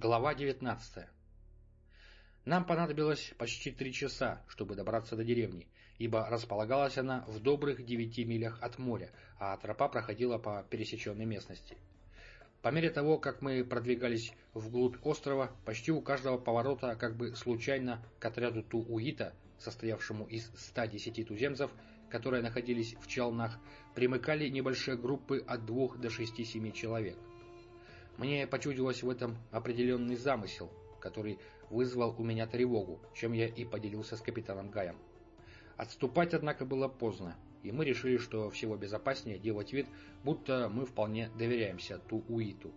Глава 19 Нам понадобилось почти три часа, чтобы добраться до деревни, ибо располагалась она в добрых девяти милях от моря, а тропа проходила по пересеченной местности. По мере того, как мы продвигались вглубь острова, почти у каждого поворота, как бы случайно, к отряду Тууита, состоявшему из 110 туземцев, которые находились в челнах, примыкали небольшие группы от двух до шести-семи человек. Мне почудилось в этом определенный замысел, который вызвал у меня тревогу, чем я и поделился с капитаном Гаем. Отступать, однако, было поздно, и мы решили, что всего безопаснее делать вид, будто мы вполне доверяемся Тууиту.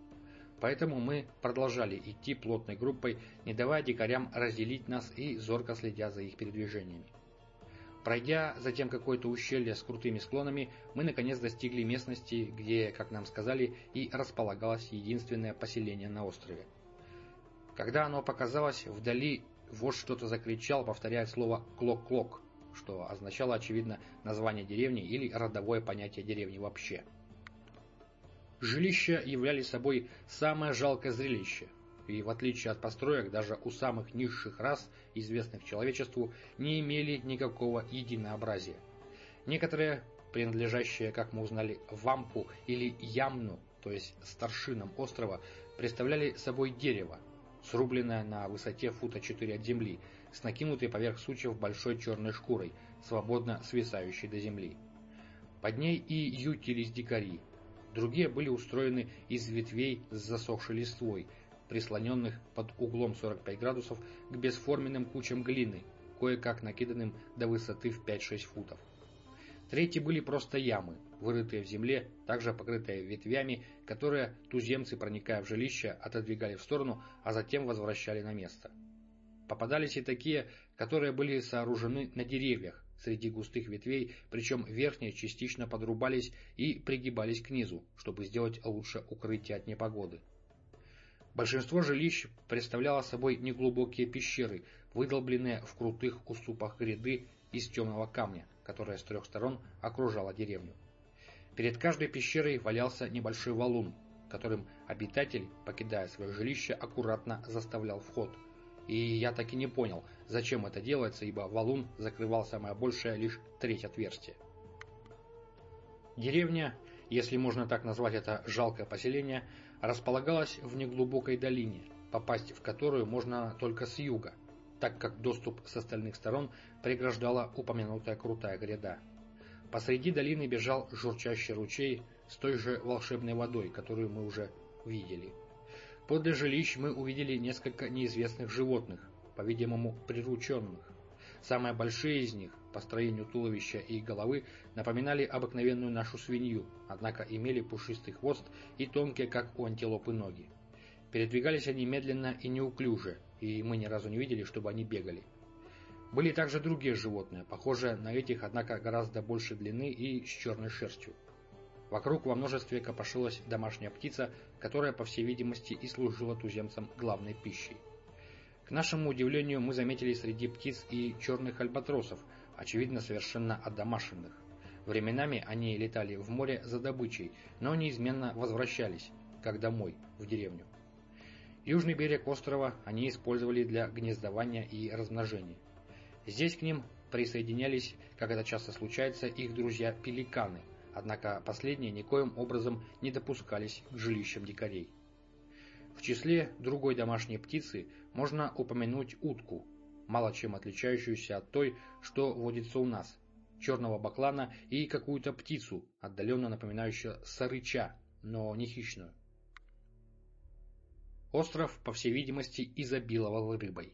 Поэтому мы продолжали идти плотной группой, не давая дикарям разделить нас и зорко следя за их передвижениями. Пройдя затем какое-то ущелье с крутыми склонами, мы наконец достигли местности, где, как нам сказали, и располагалось единственное поселение на острове. Когда оно показалось, вдали вот что-то закричал, повторяя слово «клок-клок», что означало, очевидно, название деревни или родовое понятие деревни вообще. Жилища являли собой самое жалкое зрелище – и в отличие от построек даже у самых низших рас, известных человечеству, не имели никакого единообразия. Некоторые, принадлежащие, как мы узнали, вампу или ямну, то есть старшинам острова, представляли собой дерево, срубленное на высоте фута 4 от земли, с накинутой поверх сучьев большой черной шкурой, свободно свисающей до земли. Под ней и ютились дикари. Другие были устроены из ветвей с засохшей листвой, прислоненных под углом 45 градусов к бесформенным кучам глины, кое-как накиданным до высоты в 5-6 футов. Третьи были просто ямы, вырытые в земле, также покрытые ветвями, которые туземцы, проникая в жилище, отодвигали в сторону, а затем возвращали на место. Попадались и такие, которые были сооружены на деревьях, среди густых ветвей, причем верхние частично подрубались и пригибались к низу, чтобы сделать лучше укрытие от непогоды. Большинство жилищ представляло собой неглубокие пещеры, выдолбленные в крутых уступах гряды из темного камня, которая с трех сторон окружала деревню. Перед каждой пещерой валялся небольшой валун, которым обитатель, покидая свое жилище, аккуратно заставлял вход. И я так и не понял, зачем это делается, ибо валун закрывал самое большее лишь треть отверстия. Деревня, если можно так назвать это жалкое поселение, располагалась в неглубокой долине, попасть в которую можно только с юга, так как доступ с остальных сторон преграждала упомянутая крутая гряда. Посреди долины бежал журчащий ручей с той же волшебной водой, которую мы уже видели. Подле жилищ мы увидели несколько неизвестных животных, по-видимому, прирученных. Самые большие из них, по строению туловища и головы, напоминали обыкновенную нашу свинью, однако имели пушистый хвост и тонкие, как у антилопы, ноги. Передвигались они медленно и неуклюже, и мы ни разу не видели, чтобы они бегали. Были также другие животные, похожие на этих, однако гораздо больше длины и с черной шерстью. Вокруг во множестве копошилась домашняя птица, которая, по всей видимости, и служила туземцам главной пищей. К нашему удивлению, мы заметили среди птиц и черных альбатросов, очевидно совершенно одомашенных. Временами они летали в море за добычей, но неизменно возвращались, как домой, в деревню. Южный берег острова они использовали для гнездования и размножения. Здесь к ним присоединялись, как это часто случается, их друзья-пеликаны, однако последние никоим образом не допускались к жилищам дикарей. В числе другой домашней птицы можно упомянуть утку, мало чем отличающуюся от той, что водится у нас, черного баклана и какую-то птицу, отдаленно напоминающую сарыча, но не хищную. Остров, по всей видимости, изобиловал рыбой.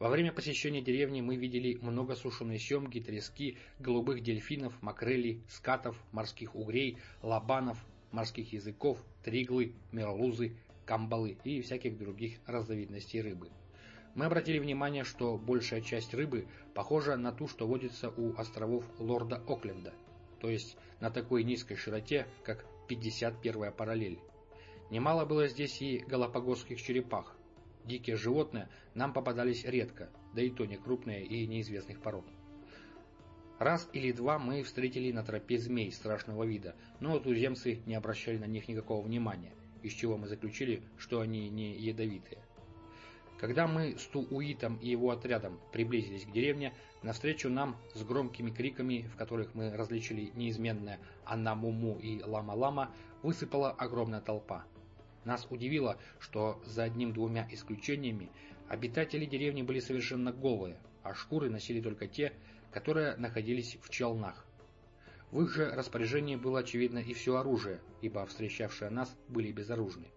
Во время посещения деревни мы видели много сушеной семги, трески, голубых дельфинов, макрелей, скатов, морских угрей, лобанов, морских языков, триглы, мерлузы, камбалы и всяких других разновидностей рыбы. Мы обратили внимание, что большая часть рыбы похожа на ту, что водится у островов Лорда Окленда, то есть на такой низкой широте, как 51-я параллель. Немало было здесь и галапагосских черепах. Дикие животные нам попадались редко, да и то не крупные и неизвестных пород. Раз или два мы встретили на тропе змей страшного вида, но туземцы не обращали на них никакого внимания, из чего мы заключили, что они не ядовитые. Когда мы с Тууитом и его отрядом приблизились к деревне, навстречу нам с громкими криками, в которых мы различили неизменное «Анамуму» и «Лама-лама», высыпала огромная толпа. Нас удивило, что за одним-двумя исключениями обитатели деревни были совершенно голые, а шкуры носили только те, которые находились в челнах. В их же распоряжении было очевидно и все оружие, ибо встречавшие нас были безоружны.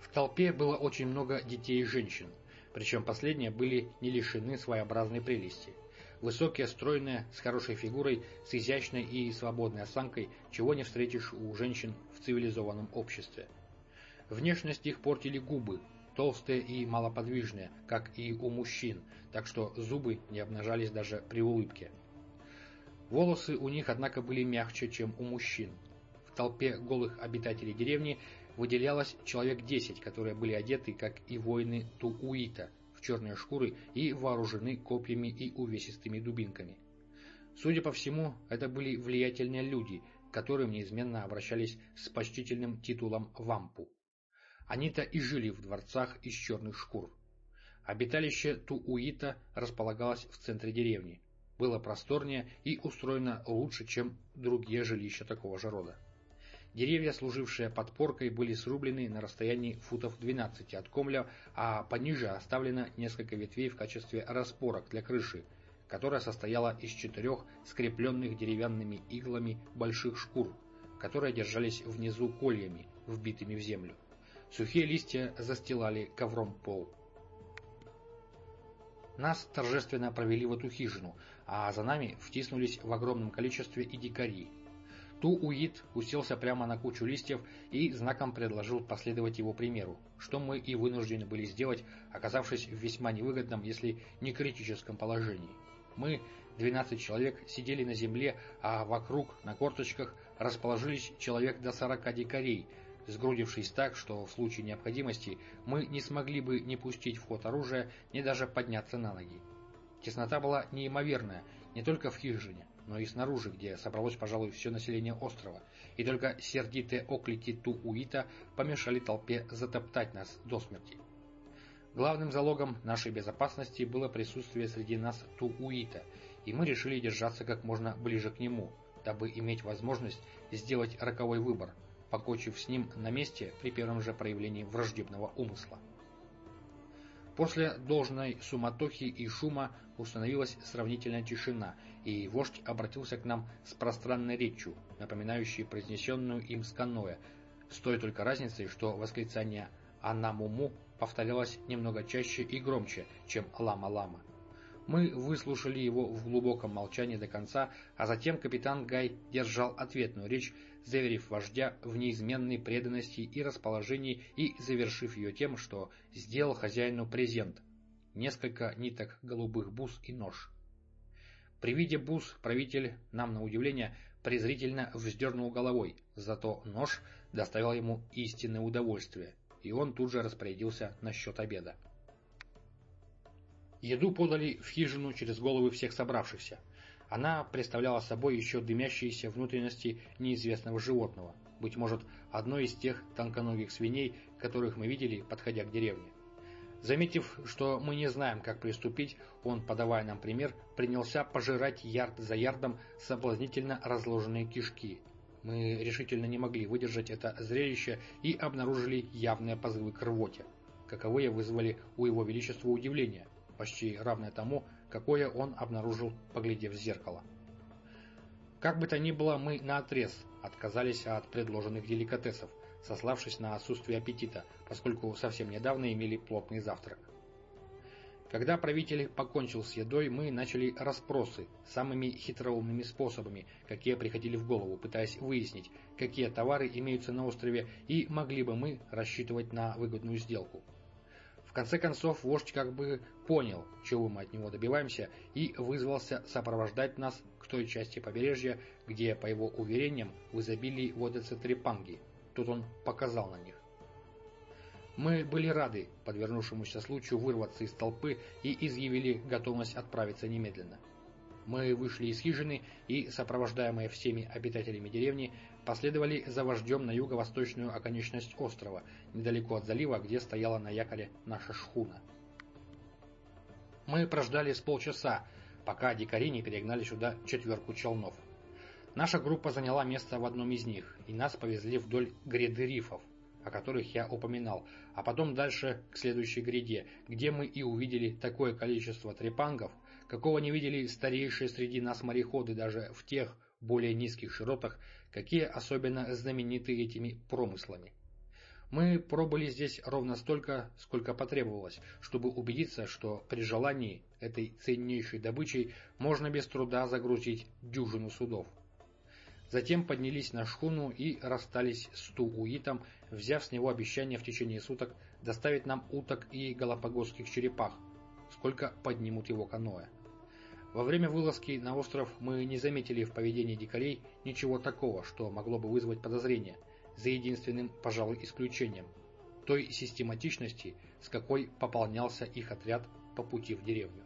В толпе было очень много детей и женщин, причем последние были не лишены своеобразной прелести. Высокие, стройные, с хорошей фигурой, с изящной и свободной осанкой, чего не встретишь у женщин в цивилизованном обществе. Внешность их портили губы, толстые и малоподвижные, как и у мужчин, так что зубы не обнажались даже при улыбке. Волосы у них, однако, были мягче, чем у мужчин. В толпе голых обитателей деревни выделялось человек десять, которые были одеты, как и воины Тууита, в черные шкуры и вооружены копьями и увесистыми дубинками. Судя по всему, это были влиятельные люди, к которым неизменно обращались с почтительным титулом «вампу». Они-то и жили в дворцах из черных шкур. Обиталище Тууита располагалось в центре деревни. Было просторнее и устроено лучше, чем другие жилища такого же рода. Деревья, служившие подпоркой, были срублены на расстоянии футов 12 от комля, а пониже оставлено несколько ветвей в качестве распорок для крыши, которая состояла из четырех скрепленных деревянными иглами больших шкур, которые держались внизу кольями, вбитыми в землю. Сухие листья застилали ковром пол. Нас торжественно провели в эту хижину, а за нами втиснулись в огромном количестве и дикари, Ту-Уит уселся прямо на кучу листьев и знаком предложил последовать его примеру, что мы и вынуждены были сделать, оказавшись в весьма невыгодном, если не критическом положении. Мы, 12 человек, сидели на земле, а вокруг, на корточках, расположились человек до 40 дикарей, сгрудившись так, что в случае необходимости мы не смогли бы ни пустить в ход оружие, ни даже подняться на ноги. Теснота была неимоверная, не только в хижине, но и снаружи, где собралось, пожалуй, все население острова, и только сердитые оклики Тууита помешали толпе затоптать нас до смерти. Главным залогом нашей безопасности было присутствие среди нас Тууита, и мы решили держаться как можно ближе к нему, дабы иметь возможность сделать роковой выбор, покончив с ним на месте при первом же проявлении враждебного умысла. После должной суматохи и шума установилась сравнительная тишина, и вождь обратился к нам с пространной речью, напоминающей произнесенную им с каноэ, с той только разницей, что восклицание «Анамуму» повторялось немного чаще и громче, чем «Лама-лама». Мы выслушали его в глубоком молчании до конца, а затем капитан Гай держал ответную речь, заверив вождя в неизменной преданности и расположении и завершив ее тем, что сделал хозяину презент – несколько ниток голубых бус и нож. При виде бус правитель, нам на удивление, презрительно вздернул головой, зато нож доставил ему истинное удовольствие, и он тут же распорядился насчет обеда. Еду подали в хижину через головы всех собравшихся. Она представляла собой еще дымящиеся внутренности неизвестного животного, быть может, одной из тех тонконогих свиней, которых мы видели, подходя к деревне. Заметив, что мы не знаем, как приступить, он, подавая нам пример, принялся пожирать ярд за ярдом соблазнительно разложенные кишки. Мы решительно не могли выдержать это зрелище и обнаружили явные позывы к рвоте, каковые вызвали у его величества удивление – почти равное тому, какое он обнаружил, поглядев в зеркало. Как бы то ни было, мы наотрез отказались от предложенных деликатесов, сославшись на отсутствие аппетита, поскольку совсем недавно имели плотный завтрак. Когда правитель покончил с едой, мы начали расспросы самыми хитроумными способами, какие приходили в голову, пытаясь выяснить, какие товары имеются на острове и могли бы мы рассчитывать на выгодную сделку конце концов, вождь как бы понял, чего мы от него добиваемся, и вызвался сопровождать нас к той части побережья, где, по его уверениям, в изобилии водятся трепанги. Тут он показал на них. Мы были рады подвернувшемуся случаю вырваться из толпы и изъявили готовность отправиться немедленно. Мы вышли из хижины и, сопровождаемые всеми обитателями деревни, последовали за вождем на юго-восточную оконечность острова, недалеко от залива, где стояла на якоре наша шхуна. Мы прождали с полчаса, пока дикари не перегнали сюда четверку челнов. Наша группа заняла место в одном из них, и нас повезли вдоль гряды рифов, о которых я упоминал, а потом дальше к следующей гряде, где мы и увидели такое количество трепангов, какого не видели старейшие среди нас мореходы даже в тех более низких широтах, какие особенно знамениты этими промыслами. Мы пробыли здесь ровно столько, сколько потребовалось, чтобы убедиться, что при желании этой ценнейшей добычей можно без труда загрузить дюжину судов. Затем поднялись на шхуну и расстались с Тууитом, взяв с него обещание в течение суток доставить нам уток и галапагосских черепах, сколько поднимут его каноэ. Во время вылазки на остров мы не заметили в поведении дикарей ничего такого, что могло бы вызвать подозрения, за единственным, пожалуй, исключением – той систематичности, с какой пополнялся их отряд по пути в деревню.